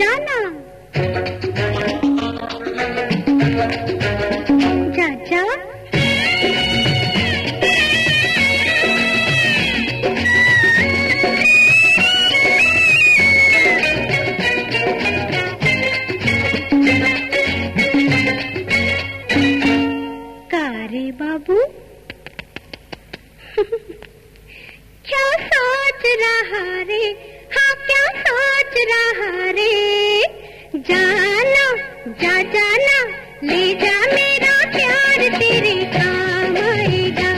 जाना बाबू? क्या सोच रहा रे? हाँ क्या सोच रहा रे? जाना, जा जाना, ले जा मेरा प्यार तेरे काम आएगा।